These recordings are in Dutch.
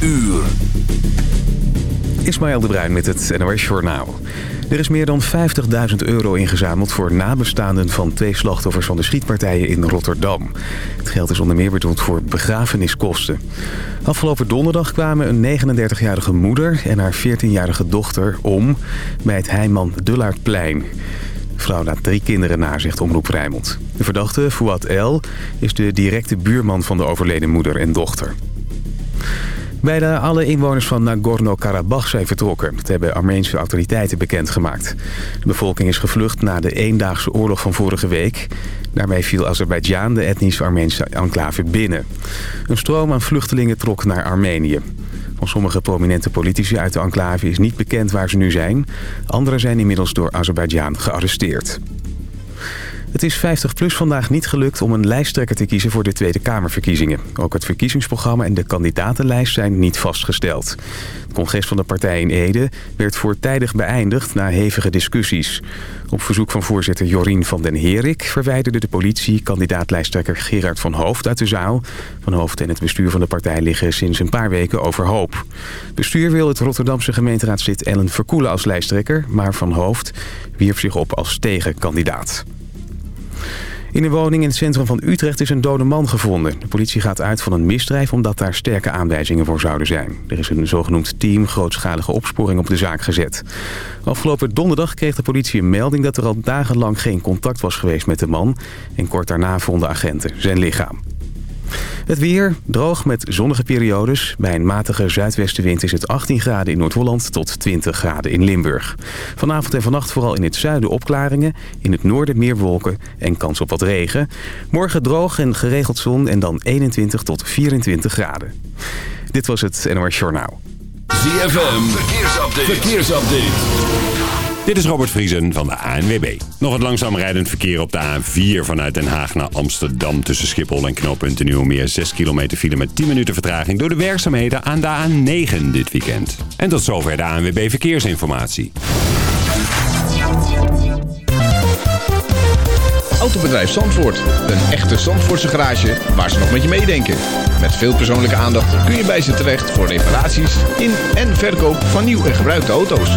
uur. Ismaël de Bruin met het NOS Journaal. Er is meer dan 50.000 euro ingezameld voor nabestaanden van twee slachtoffers van de schietpartijen in Rotterdam. Het geld is onder meer bedoeld voor begrafeniskosten. Afgelopen donderdag kwamen een 39-jarige moeder en haar 14-jarige dochter om bij het Heijman Dullaardplein. De vrouw laat drie kinderen na, zegt Omroep Rijmond. De verdachte, Fouad El, is de directe buurman van de overleden moeder en dochter. Bijna alle inwoners van Nagorno-Karabakh zijn vertrokken. Dat hebben Armeense autoriteiten bekendgemaakt. De bevolking is gevlucht na de eendaagse oorlog van vorige week. Daarmee viel Azerbeidzjan de etnische Armeense enclave binnen. Een stroom aan vluchtelingen trok naar Armenië. Van sommige prominente politici uit de enclave is niet bekend waar ze nu zijn. Anderen zijn inmiddels door Azerbeidzjan gearresteerd. Het is 50PLUS vandaag niet gelukt om een lijsttrekker te kiezen voor de Tweede Kamerverkiezingen. Ook het verkiezingsprogramma en de kandidatenlijst zijn niet vastgesteld. Het congres van de partij in Ede werd voortijdig beëindigd na hevige discussies. Op verzoek van voorzitter Jorien van den Herik verwijderde de politie kandidaatlijsttrekker Gerard van Hoofd uit de zaal. Van Hoofd en het bestuur van de partij liggen sinds een paar weken overhoop. Bestuur wil het Rotterdamse gemeenteraadslid Ellen Verkoelen als lijsttrekker, maar Van Hoofd wierp zich op als tegenkandidaat. In een woning in het centrum van Utrecht is een dode man gevonden. De politie gaat uit van een misdrijf omdat daar sterke aanwijzingen voor zouden zijn. Er is een zogenoemd team grootschalige opsporing op de zaak gezet. Afgelopen donderdag kreeg de politie een melding dat er al dagenlang geen contact was geweest met de man. En kort daarna vonden agenten zijn lichaam. Het weer, droog met zonnige periodes. Bij een matige zuidwestenwind is het 18 graden in Noord-Holland tot 20 graden in Limburg. Vanavond en vannacht vooral in het zuiden opklaringen. In het noorden meer wolken en kans op wat regen. Morgen droog en geregeld zon en dan 21 tot 24 graden. Dit was het NOS Journaal. ZFM, verkeersupdate. verkeersupdate. Dit is Robert Vriesen van de ANWB. Nog het langzaam rijdend verkeer op de A4 vanuit Den Haag naar Amsterdam... tussen Schiphol en knooppunt Nieuwmeer. 6 kilometer file met 10 minuten vertraging... door de werkzaamheden aan de A9 dit weekend. En tot zover de ANWB Verkeersinformatie. Autobedrijf Zandvoort. Een echte Zandvoortse garage waar ze nog met je meedenken. Met veel persoonlijke aandacht kun je bij ze terecht... voor reparaties in en verkoop van nieuw en gebruikte auto's.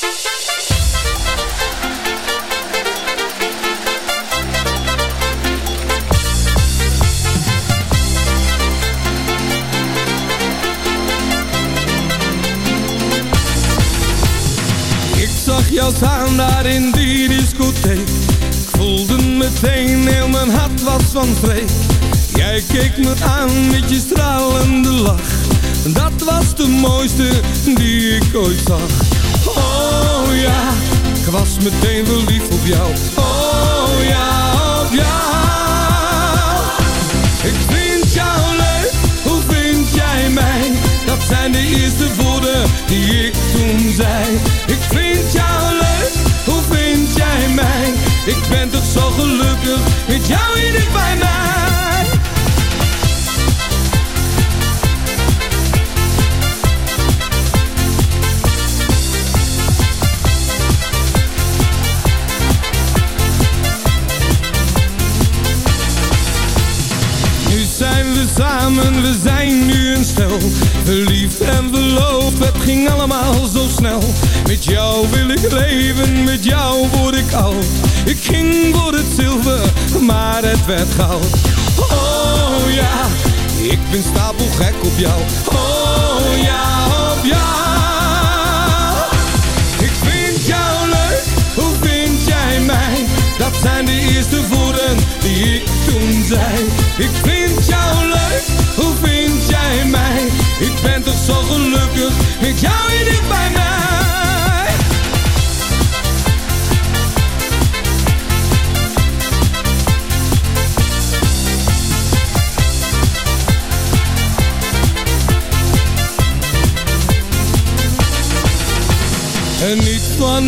Jou staan daar in die discotheek. Ik voelde meteen, heel mijn hart was van vrees Jij keek me aan met je stralende lach. Dat was de mooiste die ik ooit zag. Oh ja, ik was meteen verliefd op jou. Oh ja, op jou. Ik vind jou leuk, hoe vind jij mij? Dat zijn de eerste woorden die ik toen zei goud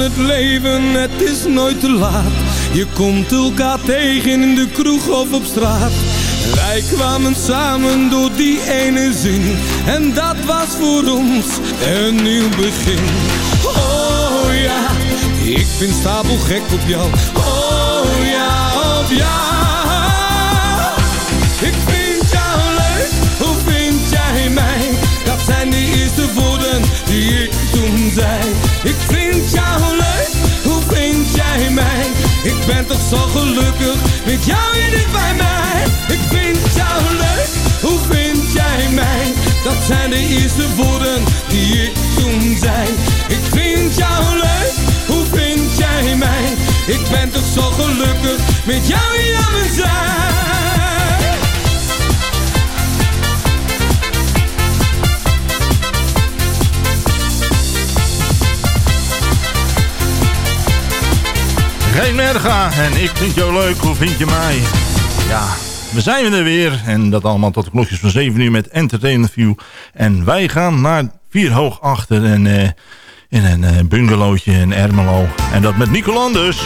het leven, het is nooit te laat. Je komt elkaar tegen in de kroeg of op straat. Wij kwamen samen door die ene zin. En dat was voor ons een nieuw begin. Oh ja, ik ben stapel gek op jou. Oh ja, op jou. Ik vind jou leuk, hoe vind jij mij? Dat zijn de eerste woorden die ik toen zei. Ik vind jou leuk, hoe vind jij mij? Ik ben toch zo gelukkig met jou hier dicht bij mij. Ik vind jou leuk, hoe vind jij mij? Dat zijn de eerste woorden die ik toen zei. Ik vind jou leuk, hoe vind jij mij? Ik ben toch zo gelukkig met jou hier En ik vind jou leuk, hoe vind je mij? Ja, we zijn er weer en dat allemaal tot de klokjes van 7 uur met Entertainment View. En wij gaan naar vier hoog achter en, uh, in een uh, bungalowtje in Ermelo. En dat met Nicolan dus.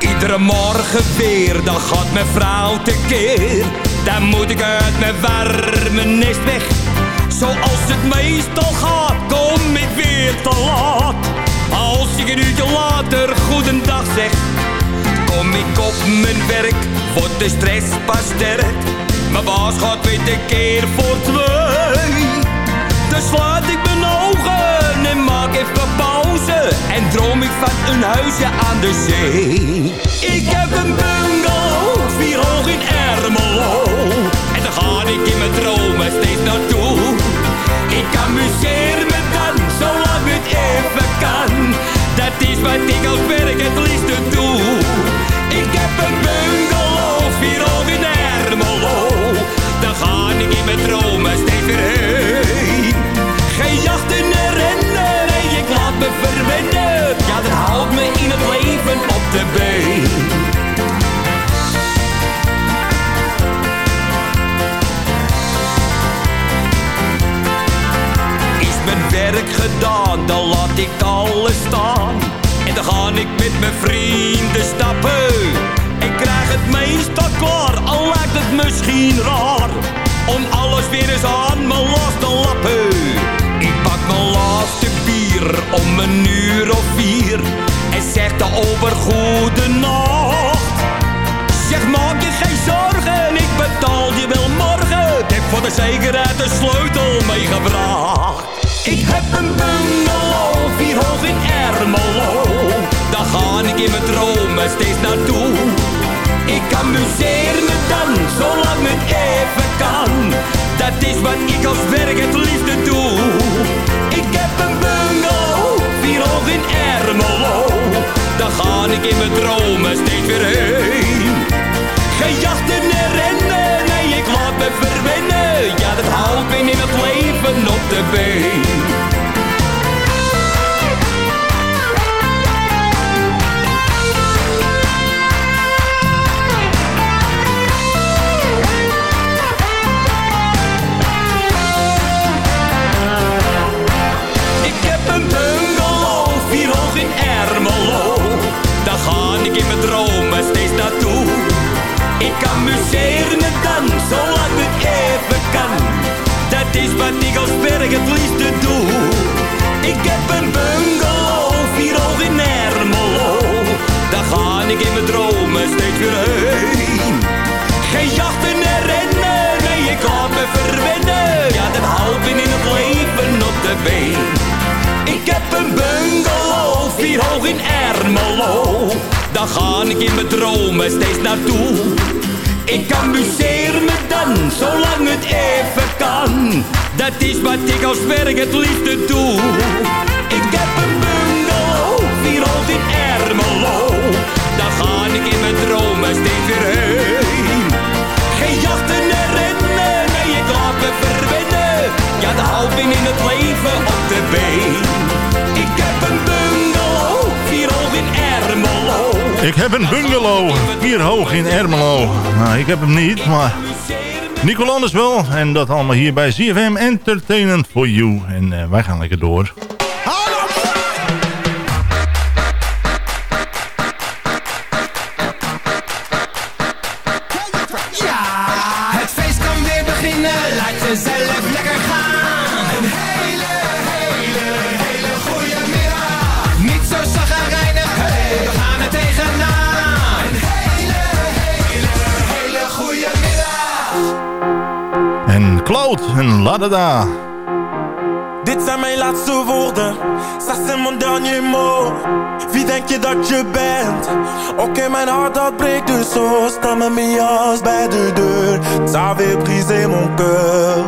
Iedere morgen weer, dan gaat mijn vrouw tekeer. Dan moet ik uit mijn warme nest weg. Zoals het meestal gaat, kom ik weer te laat. Als ik een uurtje later goedendag zeg, kom ik op mijn werk, wordt de stress pas sterk. Mijn baas gaat weer de keer voor twee. Dan sluit ik mijn ogen en maak even pauze. En droom ik van een huisje aan de zee. Ik heb een hoog in Ermelo. En daar ga ik in mijn dromen steeds naartoe. Ik amuseer me dan, zolang het even kan. Dat is wat ik als werk het liefste doe. Ik heb een bungalow, vier hoog in Ermelo. Daar ga ik in mijn dromen steeds weer heen. Geen jachten en rennen, nee, ik laat me verwennen. Ja, dat houdt me in het leven op de been. Werk gedaan, dan laat ik alles staan. En dan ga ik met mijn vrienden stappen. Ik krijg het meestal klaar, al lijkt het misschien raar. Om alles weer eens aan mijn los te lappen. Ik pak mijn laatste bier om een uur of vier. En zeg de ober goede nacht. Zeg maak je geen zorgen, ik betaal je wel morgen. Ik heb voor de zekerheid de sleutel meegebracht. Ik heb een bungalow, vier hoog in Ermelo. Daar ga ik in mijn dromen steeds naartoe. Ik amuseer me dan, zolang het even kan. Dat is wat ik als werk het liefste doe. Ik heb een bungalow, vier hoog in Ermelo. Daar ga ik in mijn dromen steeds weer heen. Geen jachten en rennen, ik laat me verwennen. Ja dat houdt me in het leven op de been. Ik heb een bungalow, vier hoog in Ermelo. Daar ga ik in mijn dromen wat ik als werk het liefste doe. Ik heb een bungalow, vier hoog in Ermelo. Daar ga ik in mijn dromen steeds weer heen. Geen jachten en rennen, nee ik laat me verwennen. Ja dat houdt me in het leven op de been. Ik heb een bungalow, vier hoog in Ermelo. Daar ga ik in mijn dromen steeds naartoe. Ik amuseer me dan, zolang het even kan. Dat is wat ik als werk het liefste doe. Ik heb een bungalow, vier hoog in Ermelo. Daar ga ik in mijn dromen steeds weer heen. Geen jachten en rennen, nee ik laat me verwennen. Ja, dat houdt me in het leven op de been. Ik heb een bungalow, vier hoog in Ermelo. Ik heb een bungalow hier hoog in Ermelo. Nou, ik heb hem niet, maar Anders wel. En dat allemaal hier bij ZFM Entertainment for You. En uh, wij gaan lekker door. En. Dit zijn mijn laatste woorden, ça c'est mon dernier mot. Wie denk je dat je bent? Oké, mijn hart dat breekt dus zo. Sta met jas bij de deur. Ça avait brisé mon cœur,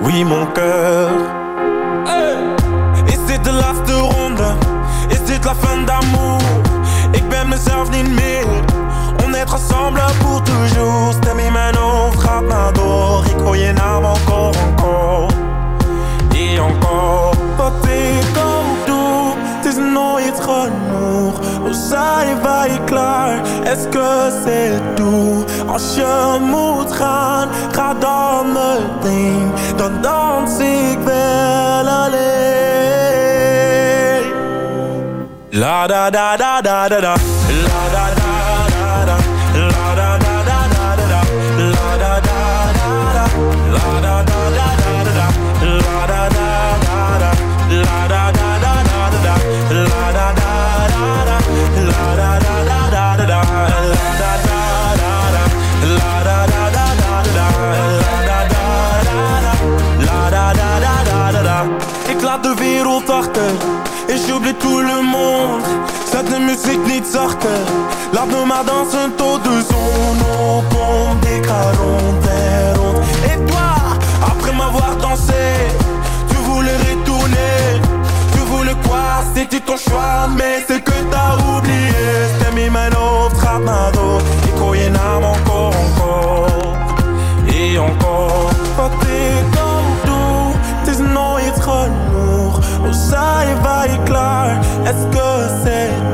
oui mon cœur. Is dit de laatste ronde? Is dit la fin d'amour? Ik ben mezelf niet meer être ensemble pour toujours. Stem in mijn hoofd gaat maar door. Ik hoor je naam encore, encore. Et encore. Wat ik ook doe Het is nooit genoeg Hoe zijn wij klaar Est-ce que c'est tout? Als je moet gaan Ga dan meteen Dan dans ik wel alleen La da da da da da da. La da da muziek niet zachter Laat me maar dansen tot de zon opkomt Ik ga rond en rond Et toi, après m'avoir dansé Tu voulais retourner. Tu voulais quoi, c'était ton choix Mais c'est que t'as oublié. Stem in mijn hoofd gaat naar door Ik hoor je naam encore, encore. Et encore. Wat ik ook doe, het is nooit genoeg hoe zijn wij klaar? Est-ce que c'est tout?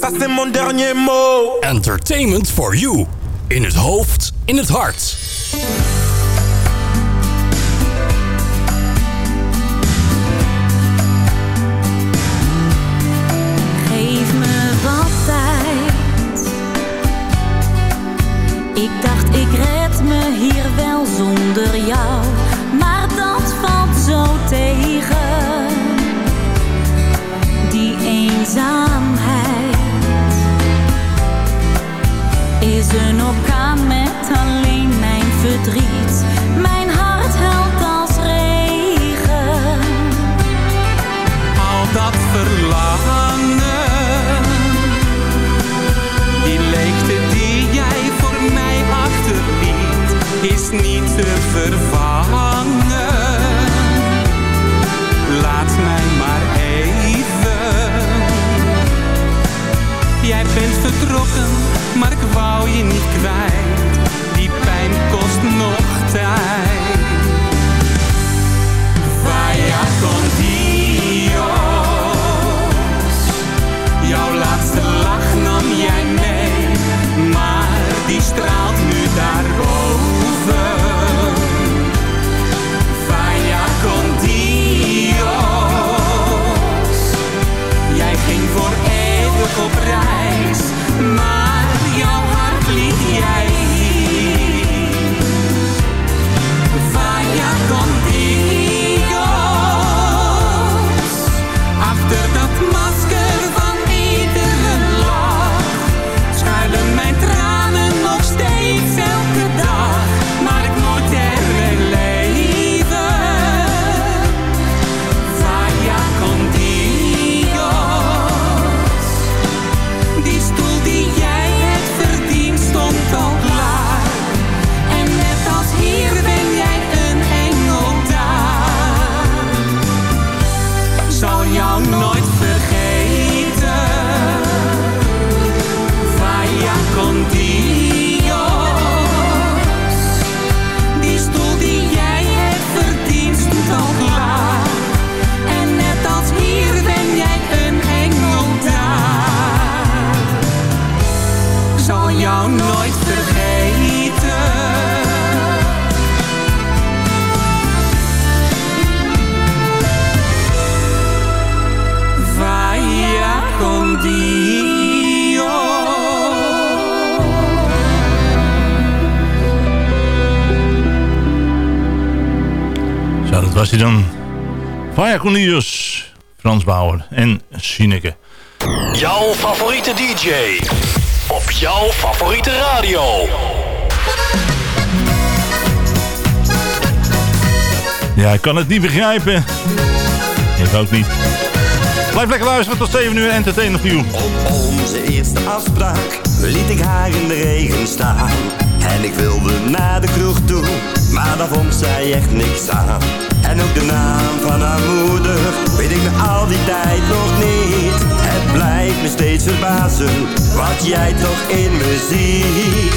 ça c'est mon dernier mot. Entertainment for you. In het hoofd, in het hart. Wou je niet kwijt. Cornelius, Frans Bauer en Sineke. Jouw favoriete DJ. Op jouw favoriete radio. Ja, ik kan het niet begrijpen. Ik ook niet. Blijf lekker luisteren tot 7 uur Entertainment View. Op onze eerste afspraak liet ik haar in de regen staan. En ik wilde naar de kroeg toe, maar daar vond zij echt niks aan. En ook de naam van haar moeder weet ik na al die tijd nog niet. Het blijft me steeds verbazen wat jij toch in me ziet.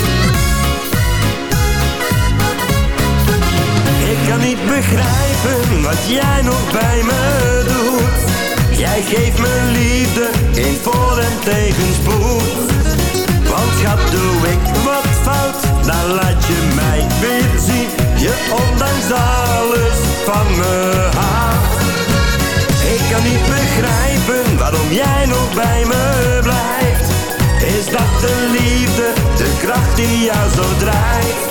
Ik kan niet begrijpen wat jij nog bij me doet. Jij geeft me liefde in voor- en tegenspoed. Want schat, doe ik wat fout, dan laat je mij weer zien. Je ondanks alles van me. Ik kan niet begrijpen waarom jij nog bij me blijft. Is dat de liefde, de kracht die jou zo drijft?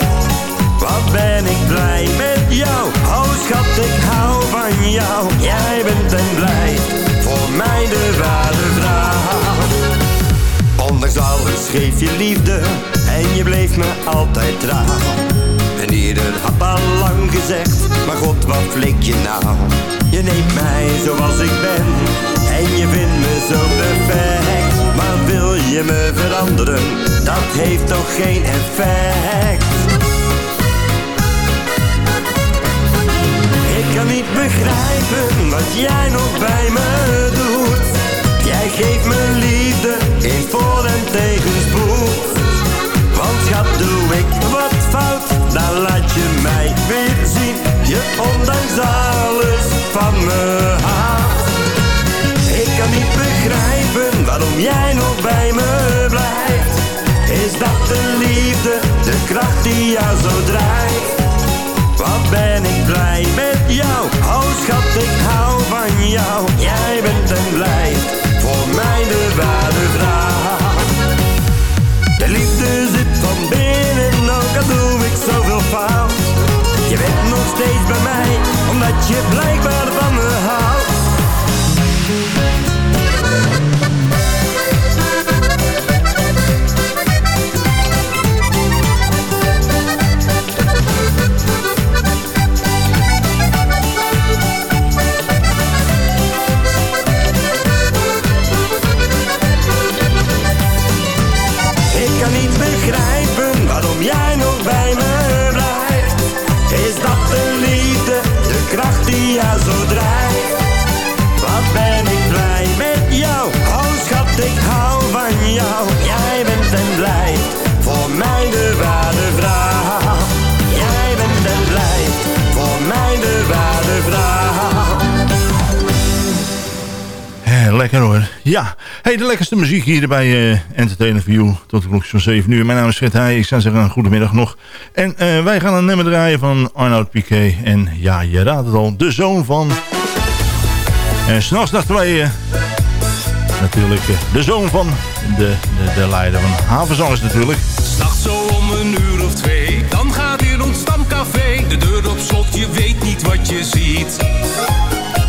Wat ben ik blij met jou, oh schat, ik hou van jou. Jij bent en blijft voor mij de ware vrouw. Ondanks alles geef je liefde en je bleef me altijd trouw. En ieder had al lang gezegd, maar god wat flik je nou? Je neemt mij zoals ik ben en je vindt me zo perfect. Maar wil je me veranderen, dat heeft toch geen effect. Ik kan niet begrijpen wat jij nog bij me doet. Jij geeft me liefde in voor- en tegenspoed. Want schat, doe ik wat fout, dan laat je mij weer zien. Je ondanks alles van me houdt. Ik kan niet begrijpen waarom jij nog bij me blijft. Is dat de liefde, de kracht die jou zo drijft? Wat ben ik blij met jou, oh schat, ik hou van jou. Jij bent en blijft voor mij de ware vrouw. De liefde zit van binnen, al doe ik zoveel fout. Je bent nog steeds bij mij, omdat je blijkbaar van me houdt. De lekkerste muziek hier bij eh Entertainer View. Tot de klokjes van 7 uur. Mijn naam is Fred Heij. Ik zou zeggen, goedemiddag nog. En eh, wij gaan een nummer draaien van Arnoud Piquet. En ja, je raadt het al. De zoon van... En s'nachts naar tweeën. Natuurlijk eh, de zoon van de, de, de leider van Havenzangers natuurlijk. S'nachts zo om een uur of twee, dan gaat hier ons stamcafé. De deur op slot, je weet niet wat je ziet.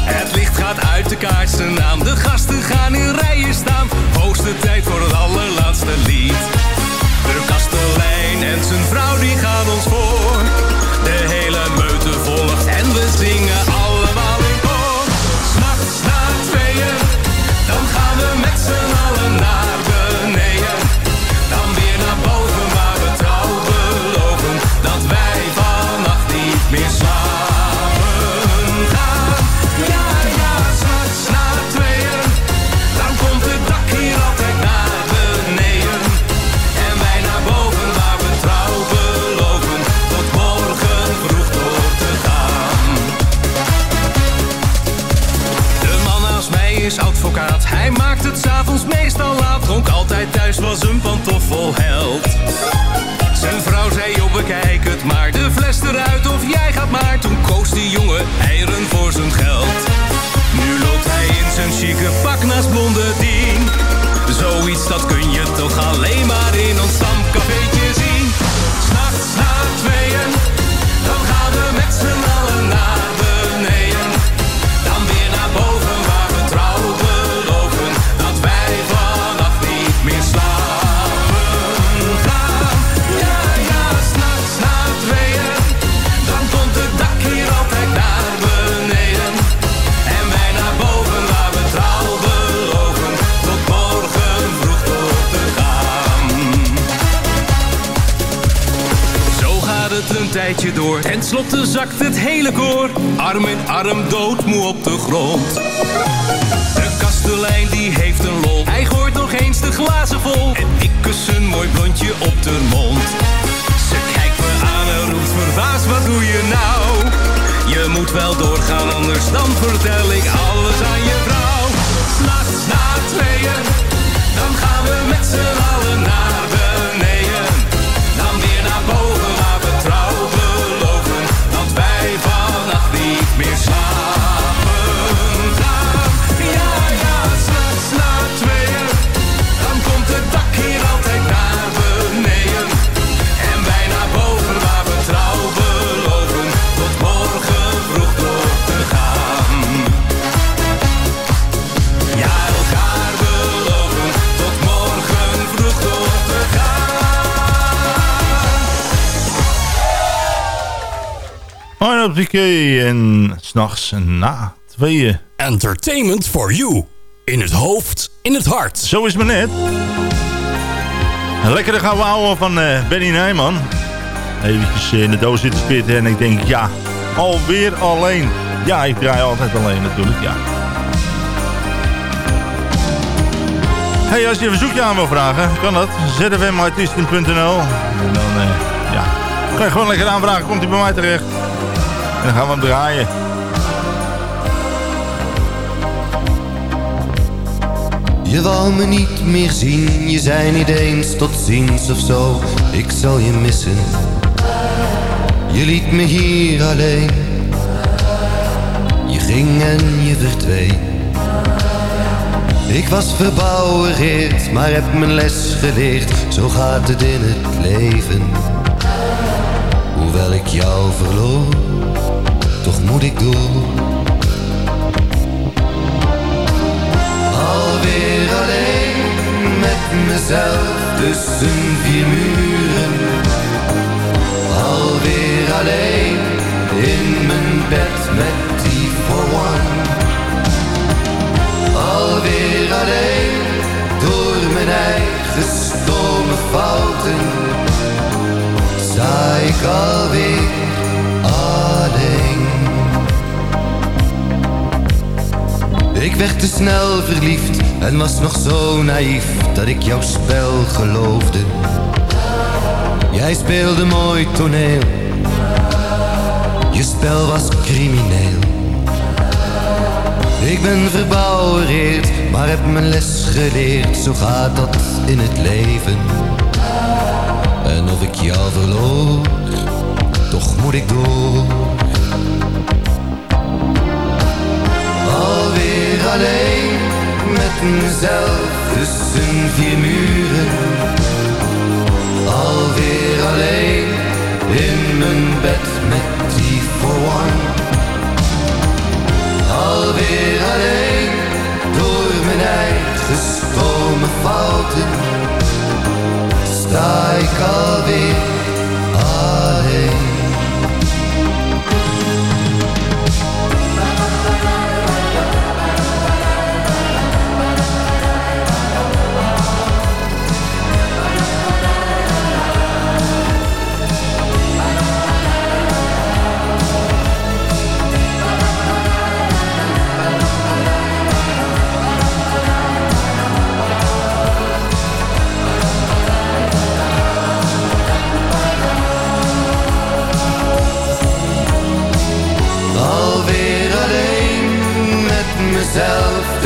Het licht gaat uit de kaarsen aan, de gasten De kastelein en zijn vrouw die gaan ons voor. het s'avonds meestal laat. Dronk altijd thuis, was een pantoffelheld. Zijn vrouw zei, joh, bekijk het maar. De fles eruit of jij gaat maar. Toen koos die jongen eieren voor zijn geld. Ten slotte zakt het hele koor. Arm in arm doodmoe op de grond. De kastelein die heeft een lol. Hij gooit nog eens de glazen vol. En ik kus een mooi blondje op de mond. Ze kijkt me aan en roept verbaasd, wat doe je nou? Je moet wel doorgaan, anders dan vertel ik alles aan je vrouw. S'nachts na tweeën, dan gaan we met z'n allen naar beneden. Dan weer naar boven Arnold Piquet en s'nachts na tweeën. Entertainment for you. In het hoofd, in het hart. Zo is het maar net. Een lekkere gaan we houden van eh, Benny Nijman. Eventjes in de doos zitten spitten en ik denk, ja, alweer alleen. Ja, ik draai altijd alleen natuurlijk, ja. Hey, als je een verzoekje aan wil vragen, kan dat. zfmartiesten.nl En dan, eh, ja, kan je gewoon lekker aanvragen. Komt hij bij mij terecht. En dan gaan we hem draaien. Je wou me niet meer zien, je zei niet eens tot ziens of zo. Ik zal je missen. Je liet me hier alleen. Je ging en je verdween. Ik was verbouwereerd, maar heb mijn les geleerd. Zo gaat het in het leven. Hoewel ik jou verloor, toch moet ik door. Alweer alleen met mezelf tussen vier muren. Alweer alleen in mijn bed met die for one. Alweer alleen door mijn eigen stomme fouten. Sta ik alweer alleen. Ik werd te snel verliefd en was nog zo naïef dat ik jouw spel geloofde. Jij speelde mooi toneel, je spel was crimineel. Ik ben verbouwereerd, maar heb mijn les geleerd, zo gaat dat in het leven. En of ik jou verloor, toch moet ik door. Alleen met mezelf tussen vier muren. Alweer alleen in mijn bed met die for one. Alweer alleen door mijn eigen stomme fouten. Sta ik alweer alleen.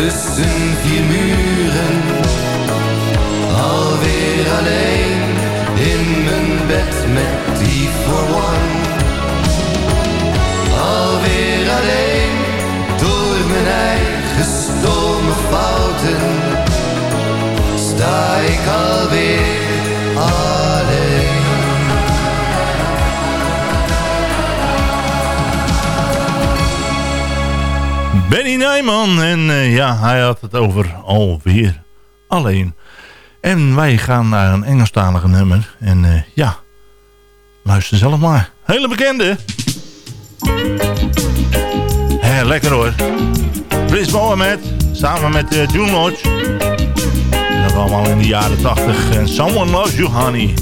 tussen vier muren. Alweer alleen in mijn bed met die for one. Alweer alleen door mijn eigen stomme fouten. Sta ik alweer Nijman. En uh, ja, hij had het over alweer alleen. En wij gaan naar een Engelstalige nummer. En uh, ja, luister zelf maar. Hele bekende. Hé, lekker hoor. Chris Mohamed, samen met uh, June Lodge. Dat allemaal in de jaren 80. En Someone Loves You Honey.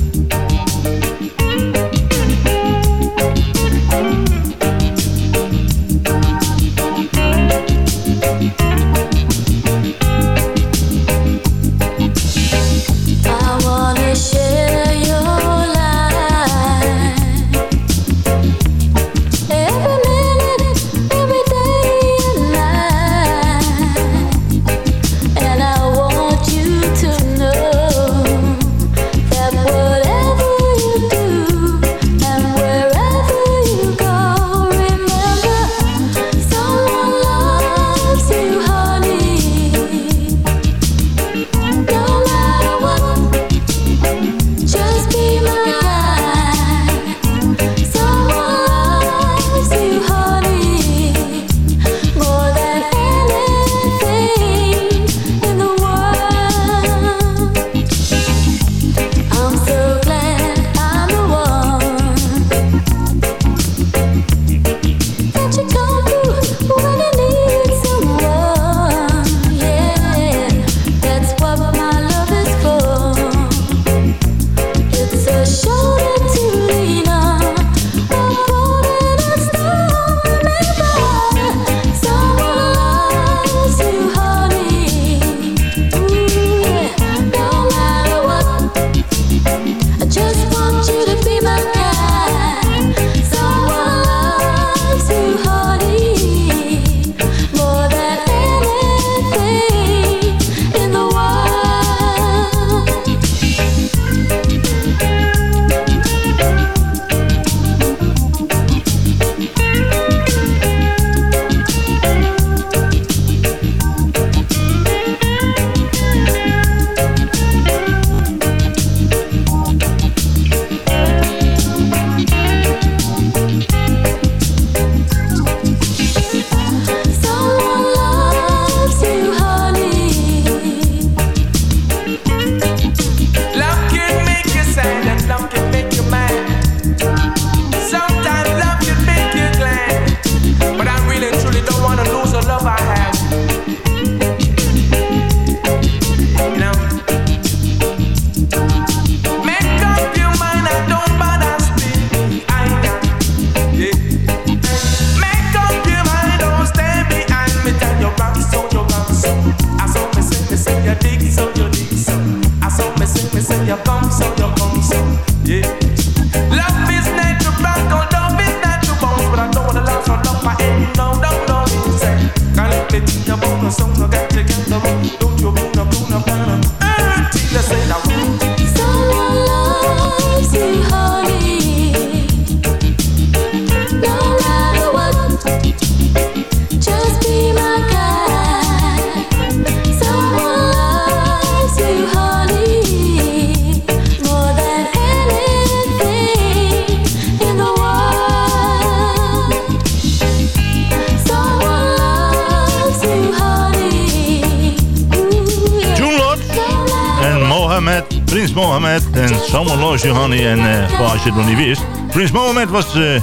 En uh, als je het nog niet wist. Prins Mohamed was uh,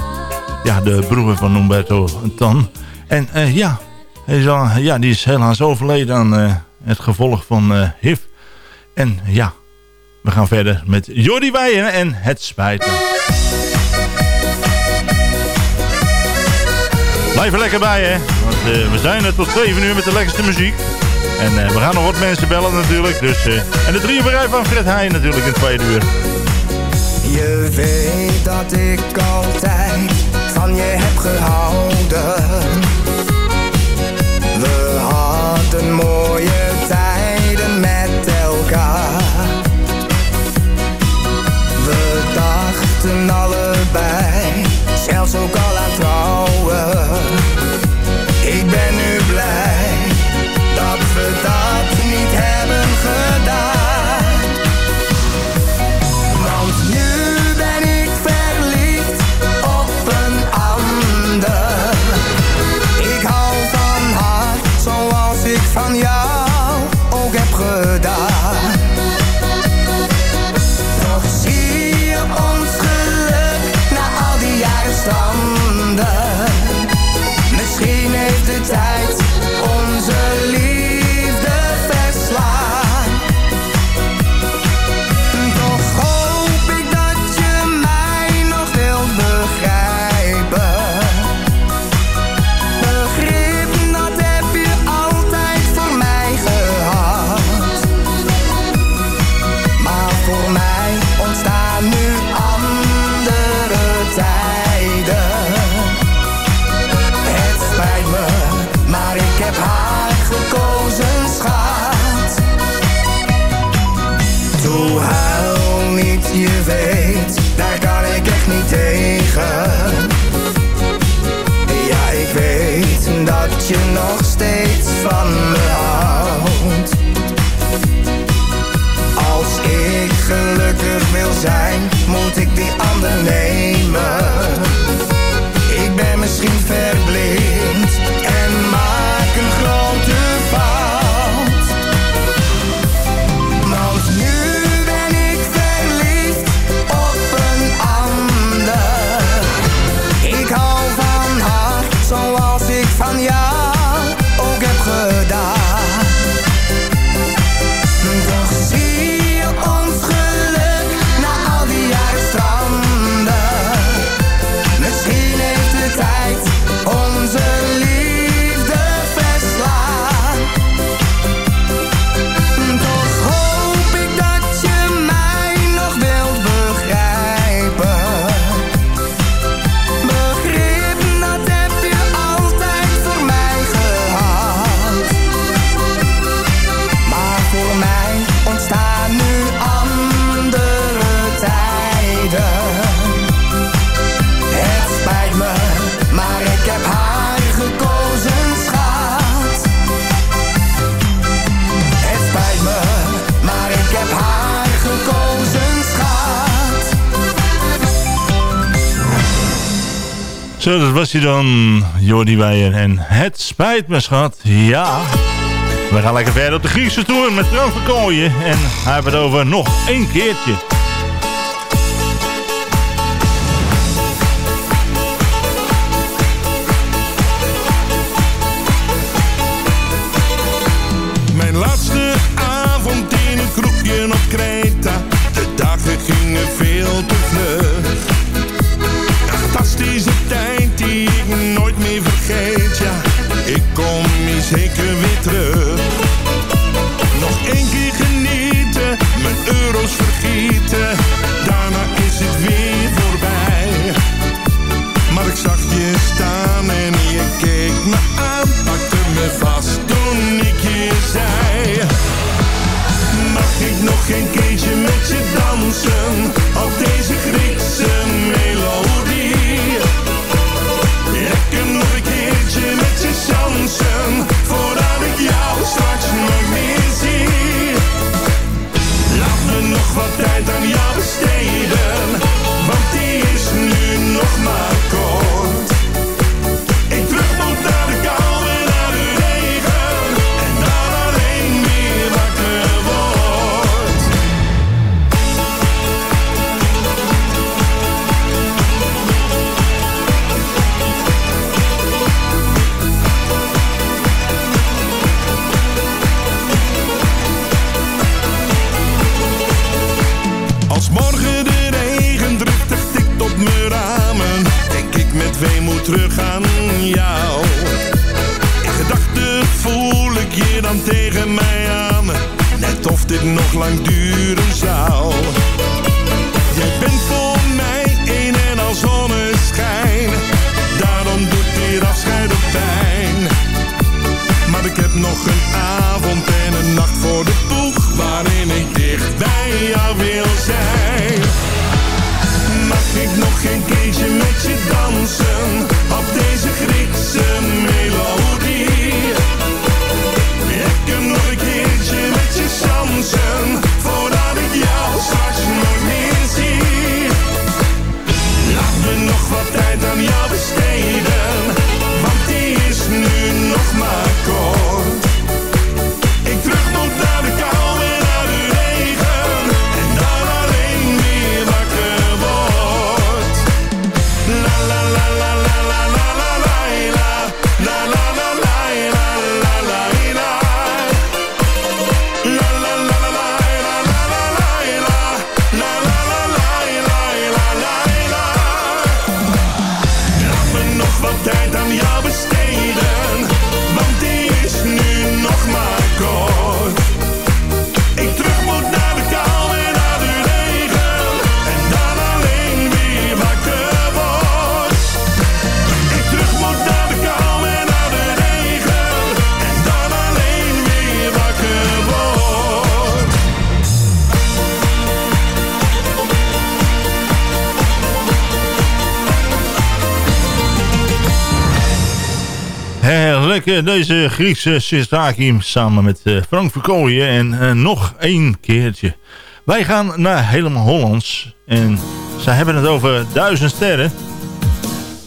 ja, de broer van Umberto Tan. En uh, ja, hij is al, ja, die is helaas overleden aan het gevolg van HIV. En ja, we gaan verder met Jordi Weijen en Het Spijt. Blijf er lekker bij, hè. Want we zijn er tot 7 uur met de lekkerste muziek. En we gaan nog wat mensen bellen natuurlijk. Dus, en de drieënberij van Fred Heijn natuurlijk in tweede uur. Je weet dat ik altijd van je heb gehouden. We hadden mooie tijden met elkaar. We dachten allebei, zelfs ook al aan Zo, dat was hij dan, Jordi Weijer. En het spijt me, schat. Ja. We gaan lekker verder op de Griekse toer met Tran Verkooyen. En hij hebben het over nog één keertje. Eh, deze Griekse Sistakim samen met eh, Frank Verkooyen. En eh, nog één keertje. Wij gaan naar Helemaal Hollands. En zij hebben het over duizend sterren.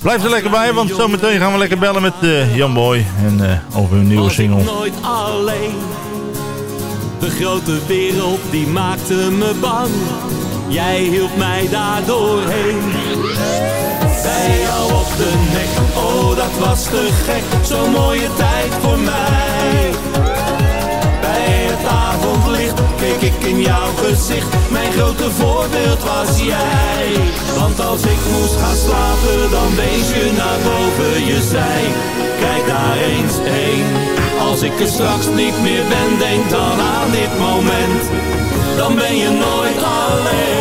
Blijf er lekker bij, want zometeen gaan we lekker bellen met Jan Boy. En over hun nieuwe single. nooit alleen. De grote wereld die maakte me bang. Jij hielp mij daar doorheen. Bij jou op de nek, dat was te gek. Zo'n mooie tijd voor mij. Bij het avondlicht keek ik in jouw gezicht. Mijn grote voorbeeld was jij. Want als ik moest gaan slapen, dan wees je naar boven je zij. Kijk daar eens heen. Als ik er straks niet meer ben, denk dan aan dit moment. Dan ben je nooit alleen.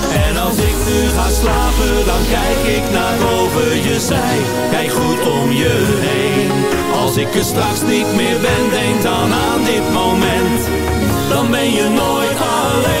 En als ik nu ga slapen, dan kijk ik naar boven je zij. Kijk goed om je heen. Als ik er straks niet meer ben, denk dan aan dit moment. Dan ben je nooit alleen.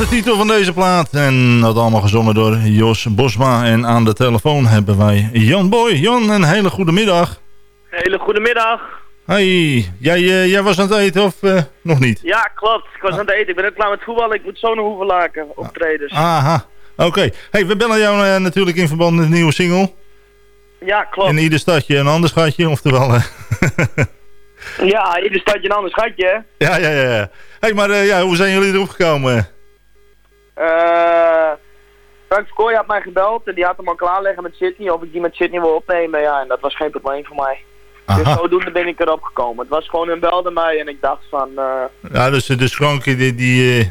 De titel van deze plaat. En dat allemaal gezongen door Jos Bosma. En aan de telefoon hebben wij Jan Boy. Jan, een hele goede middag. Hele goede middag. Hey, jij, eh, jij was aan het eten of eh, nog niet? Ja, klopt. Ik was aan het eten. Ik ben ook klaar met voetballen. Ik moet zo naar Hoevelaken optredens. Aha, oké. Hey, we bellen jou eh, natuurlijk in verband met een nieuwe single. Ja, klopt. In ieder stadje een ander schatje, oftewel... Ja, ieder stadje een ander schatje, hè? ja, ja, ja. ja. hey, maar ja, hoe zijn jullie erop gekomen? Eh, Frank Verkooy had mij gebeld en die had hem al klaarleggen met Sydney. Of ik die met Sydney wil opnemen. Ja, en dat was geen probleem voor mij. Dus Aha. zodoende ben ik erop gekomen. Het was gewoon een belde mij en ik dacht van... eh, Ja, dus, dus Frankie, die, die, eh,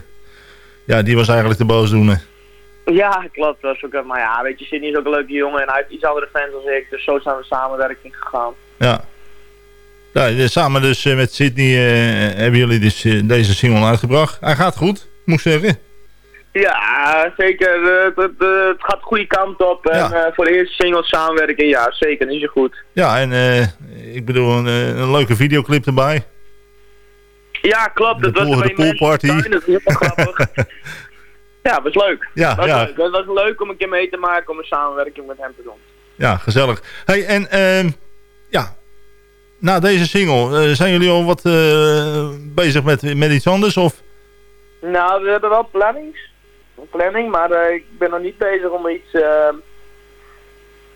ja, die was eigenlijk de boosdoener. ja, klopt. Dat was ook, maar ja, weet je, Sydney is ook een leuke jongen en hij heeft iets andere fans dan ik. Dus zo zijn we samenwerking gegaan. Ja. ja samen dus met Sydney hebben jullie dus deze single uitgebracht. Hij gaat goed, moet ik zeggen. Ja, zeker. Eh, Het, het, het gaat de goede kant op. En eh, voor de eerste single samenwerken, ja, zeker. Is het goed. Ja, en eh, ik bedoel, een, een leuke videoclip erbij. Ja, klopt. Dat De was pool- bij de poolparty. tuin, Dat helemaal grappig. ja, was leuk. Ja, was ja. leuk. Het was leuk om een keer mee te maken, om een samenwerking met hem te doen. Ja, gezellig. Hey, en ehm, ja, na deze single, zijn jullie al wat bezig met, met iets anders? Of? Nou, we hebben wel plannings. Een planning, maar eh, ik ben nog niet bezig om iets... eh,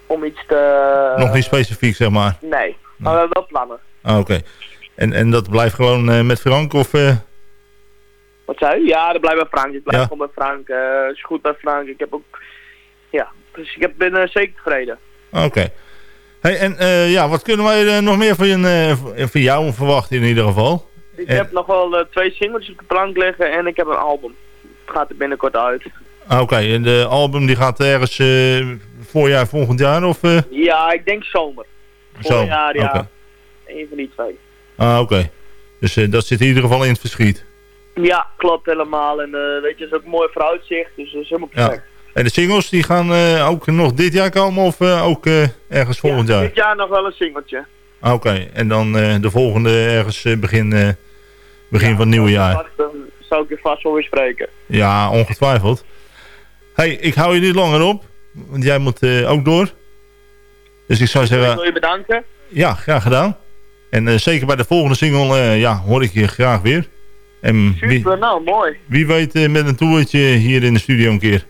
om iets te... Nog niet specifiek, zeg maar. Nee, maar we hebben wel plannen. Ah, Oké. En, en dat blijft gewoon eh, met Frank? Of, Wat zei u? Ja, dat blijft bij Frank. Het blijft Ja. gewoon bij Frank. Het is goed bij Frank. Ik heb ook... Ja, dus ik heb, ben zeker tevreden. Oké. Hey, en ja, wat kunnen wij nog meer van, je, van jou verwachten in ieder geval? Ik En- heb nog wel twee singles op de plank liggen en ik heb een album. Het gaat er binnenkort uit. Ah, Oké, en de album die gaat ergens eh, voorjaar volgend jaar? Of, eh? Ja, ik denk zomer. Zomer, Voorjaar, ja. Eén van die twee. Ah, oké. Dus eh, dat zit in ieder geval in het verschiet. Ja, klopt helemaal. En weet je, het is ook een mooi vooruitzicht, dus dat is helemaal Ja. perfect. En de singles die gaan ook nog dit jaar komen of ook ergens volgend jaar? Dit jaar nog wel een singeltje. Ah, Oké, en dan de volgende ergens begin, begin van het nieuwe jaar. Dat zou ik je vast wel weer spreken. Ja, ongetwijfeld. hey, ik hou je niet langer op, want jij moet eh, ook door. Dus ik zou Ik wil zeggen, je bedanken. ja, graag gedaan. En eh, zeker bij de volgende single, eh, ja, hoor ik je graag weer. En wie, Super, nou mooi. wie weet met een toertje hier in de studio een keer.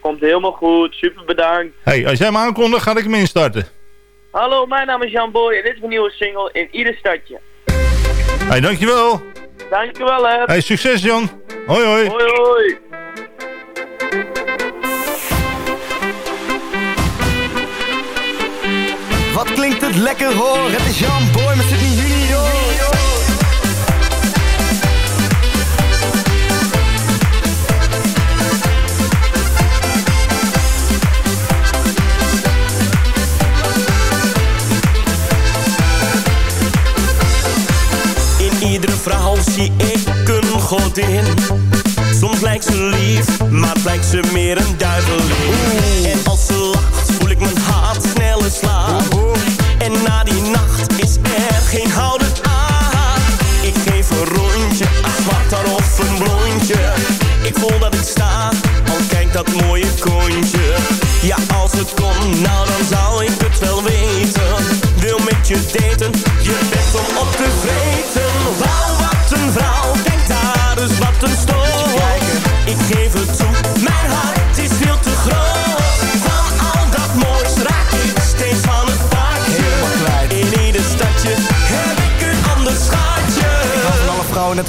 Komt helemaal goed, super bedankt. hey, als jij hem aankondigt, ga ik hem instarten. Hallo, mijn naam is Jan Boy en dit is mijn nieuwe single in ieder stadje. hey, dankjewel. Dankjewel hè. hey, succes Jan. Hoi hoi. Hoi hoi. Wat klinkt het lekker hoor, het is Jan Boy met Sydney Junior. Soms lijkt ze lief, maar blijkt ze meer een duivelin. En als ze lacht, voel ik mijn hart sneller slaan. na die nacht is er geen houden aan. Ik geef een rondje, wat dan of een blondje. Ik voel dat ik sta, al kijk dat mooie kontje. Ja, als het kon, nou dan zou ik het wel weten. Wil met je daten, je bent om op te vreten. Wauw, wat een vrouw, Ik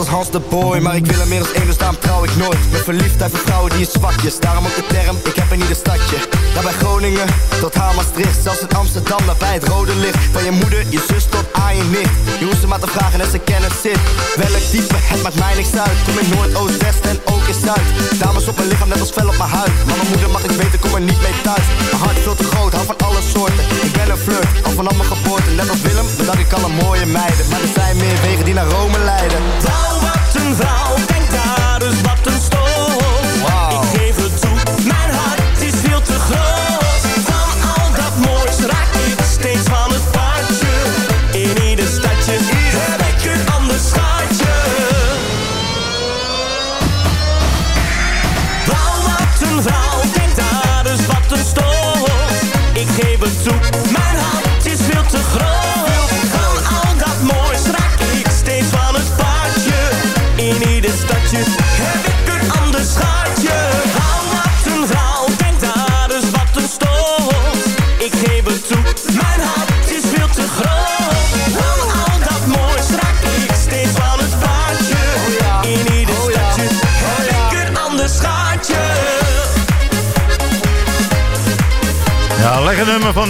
als Hans de Boy Maar ik wil er meer dan één, dus trouw ik nooit. Met verliefdheid voor vrouwen die is zwakjes Daarom ook de term, ik heb in ieder stadje. Daar bij Groningen tot haar Maastricht Zelfs in Amsterdam, daarbij het rode licht. Van je moeder, je zus tot aan je nicht Je hoeft ze maar te vragen en ze kennen zit. Welk type, het maakt mij niks uit. Kom ik Noord, Oost, West en ook in Zuid. Dames op mijn lichaam net als vel op mijn huid. Maar mijn moeder mag ik weten, kom er niet mee thuis. Mijn hart veel te groot, hou van alle soorten. Ik ben een flirt, al vanaf mijn geboorte. Net als Willem, bedank ik alle mooie meiden. Maar er zijn meer wegen die naar Rome leiden een vrouw, denk daar eens wat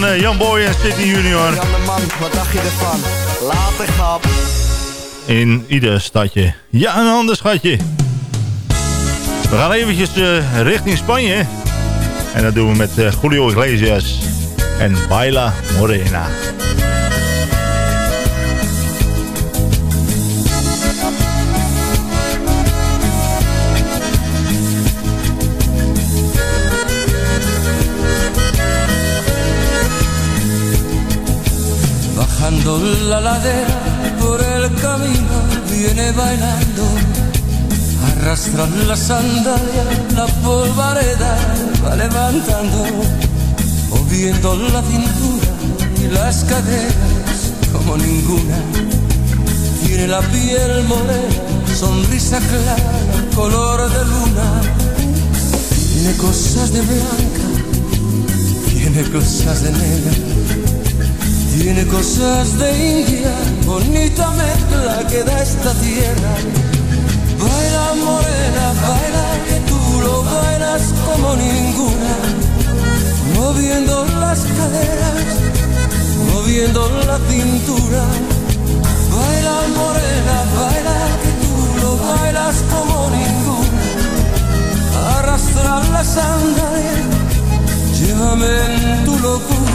van eh, Jan Boy en Sydney Junior. Jan de man, wat dacht je ervan? Later grap In ieder stadje. Ja, een ander schatje. We gaan eventjes eh, richting Spanje. En dat doen we met eh, Julio Iglesias en Baila Morena. La ladera por el camino viene bailando. Arrastra la sandalia, la polvareda va levantando. Moviendo la cintura y las caderas como ninguna. Tiene la piel morena, sonrisa clara, color de luna. Tiene cosas de blanca, tiene cosas de negra. Tiene cosas de India, bonita mezcla que da esta tierra. Baila morena, baila que tú lo bailas como ninguna. Moviendo las caderas, moviendo la cintura. Baila morena, baila que tú lo bailas como ninguna. Arrastra la sandalia, llévame en tu locura.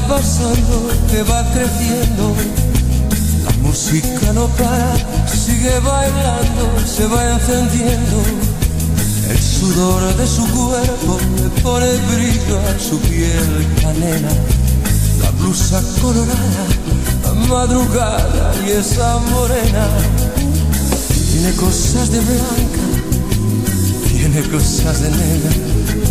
Pasando, que va creciendo. La música no para, sigue bailando, se va encendiendo. El sudor de su cuerpo le pone brillo a su piel canela. La blusa colorada, la madrugada y esa morena. Tiene cosas de blanca, tiene cosas de negra.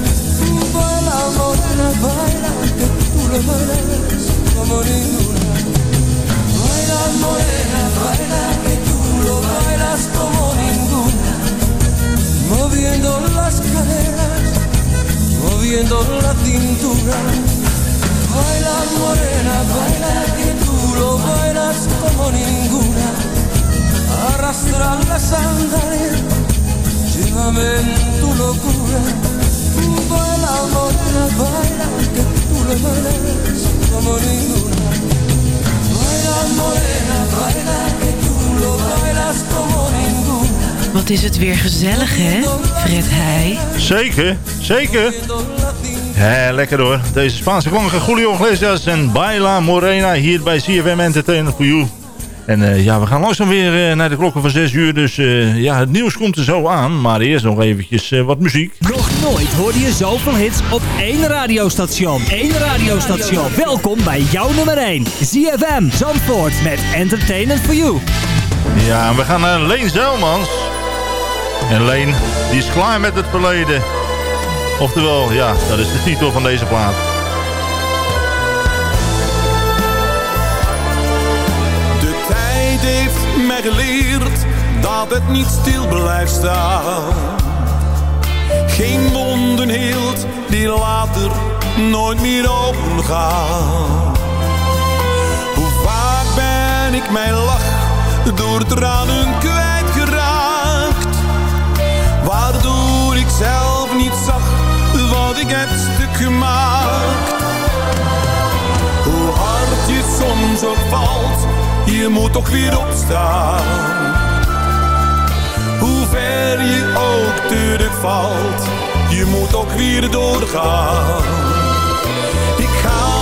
Baila morena, baila, que tú lo bailas como ninguna. Baila morena, baila que tú lo bailas como ninguna. Moviendo las caderas, moviendo la cintura. Baila morena, baila que tú lo bailas como ninguna. Arrastra las sandalias, llévame en tu locura. Wat is het weer gezellig, hè? Fred Heij. Zeker, zeker. Ja, lekker hoor. Deze Spaanse klanken, Julio Iglesias en Baila Morena hier bij CFM Entertainment for You. En eh, ja, we gaan langzaam weer eh, naar de klokken van 6 uur. Dus eh, ja, het nieuws komt er zo aan. Maar eerst nog eventjes wat muziek. Nooit hoorde je zoveel hits op één radiostation. Eén radiostation. Welkom bij jouw nummer 1. ZFM Zandvoort met Entertainment for You. Ja, en we gaan naar Leen Zeilmans. En Leen, die is klaar met het verleden. Oftewel, ja, dat is de titel van deze plaat. De tijd heeft mij geleerd dat het niet stil blijft staan. Geen wonden heelt die later nooit meer opengaan. Hoe vaak ben ik mijn lach door tranen kwijtgeraakt. Waardoor ik zelf niet zag wat ik heb stuk gemaakt. Hoe hard je soms ook je moet toch weer opstaan. Hoe ver je ook terugvalt, je moet ook weer doorgaan. Ik ga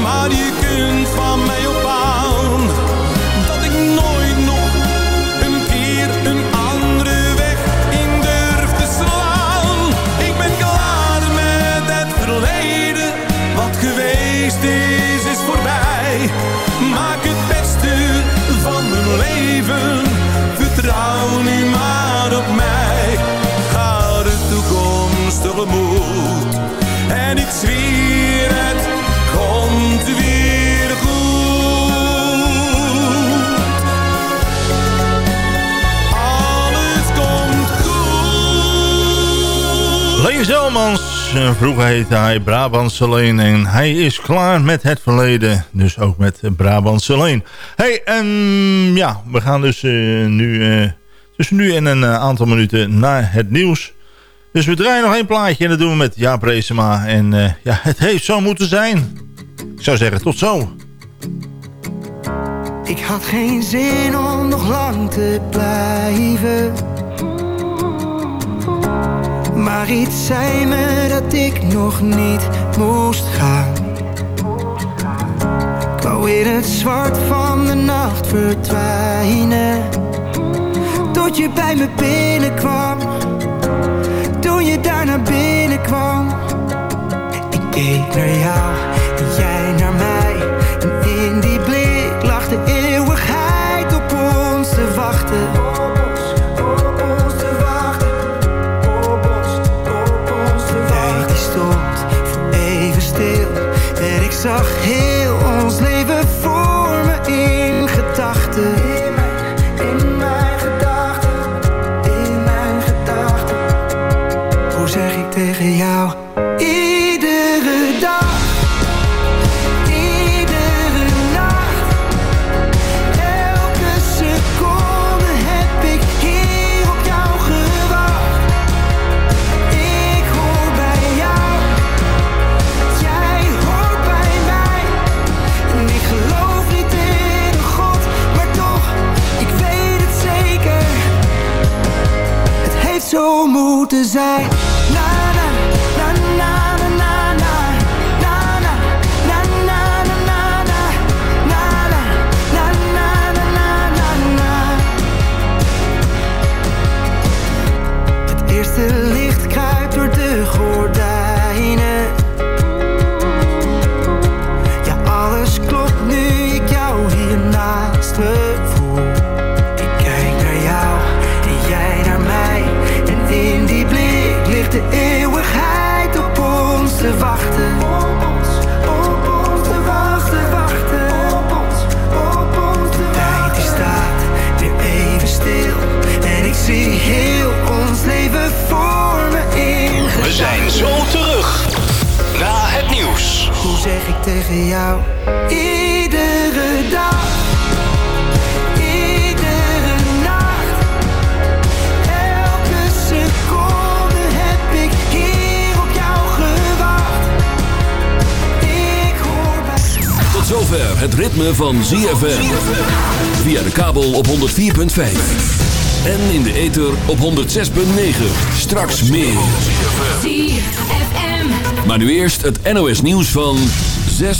maar je kunt van mij op aan dat ik nooit nog een keer een andere weg in durf te slaan. Ik ben klaar met het verleden, wat geweest is, is voorbij. Maak het beste van mijn leven, vertrouw nu maar op mij. Ga de toekomst tegemoet en ik zweer Leen Zelmans, eh, vroeger heette hij Brabantse Leen en hij is klaar met het verleden. Dus ook met Brabantse Leen. Hey, en ja, we gaan dus eh, nu, tussen nu en een aantal minuten naar het nieuws. Dus we draaien nog één plaatje en dat doen we met Jaap Reesema. En ja, het heeft zo moeten zijn. Ik zou zeggen, tot zo. Ik had geen zin om nog lang te blijven. Maar iets zei me dat ik nog niet moest gaan. Ik wou in het zwart van de nacht verdwijnen. Tot je bij me binnenkwam. Toen je daar naar binnen kwam. Ik keek naar jou en jij zag heel ons leven voor me in gedachten. In mijn gedachten, in mijn gedachten. Hoe zeg ik tegen jou? Moeten zijn. Tegen jou? Iedere dag, iedere nacht, elke seconde heb ik hier op jou gewacht. Ik hoor bij. Tot zover het ritme van ZFM. Via de kabel op 104.5. En in de ether op 106.9. Straks meer. Maar nu eerst het NOS nieuws van...